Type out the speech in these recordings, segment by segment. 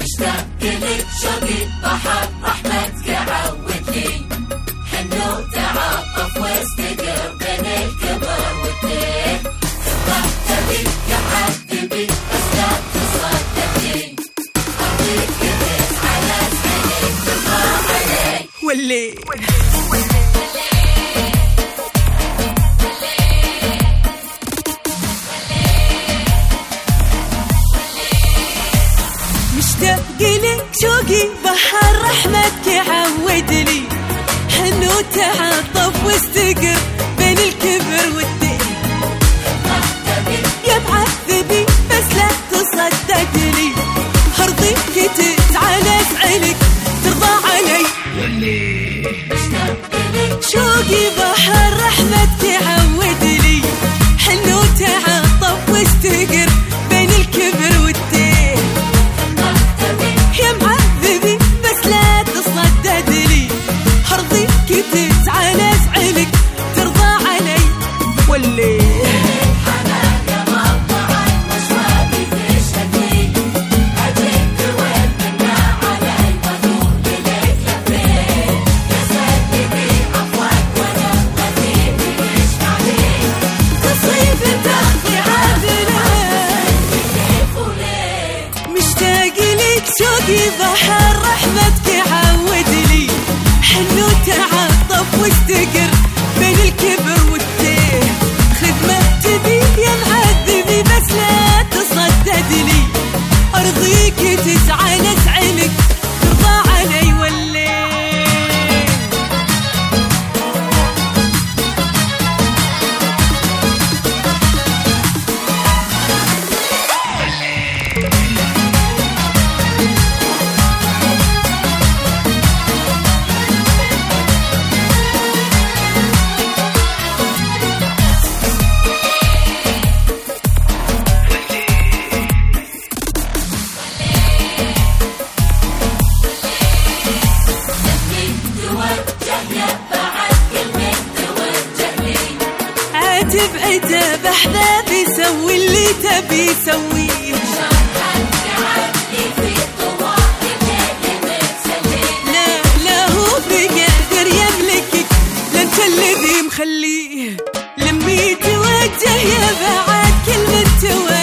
مشتاق لك شوقي بحر رحمتك عود لي حنو واستقر بين الكبر والدين تبي حبيبي بس لا تصدقني أرضيك كبس على عينيك تبغى علي واللي لك شوقي بحر رحمتك عود لي حنو تعاطف واستقر بين الكبر والدين. شوقي بحر رحمتك عود لي. حلو تعاطف واستقر. اللي بعيته بحذافي سوي اللي تبي سويه لا لا هو يا بعد كلمة توجه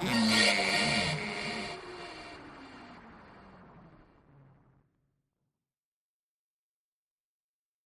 Mm-hmm.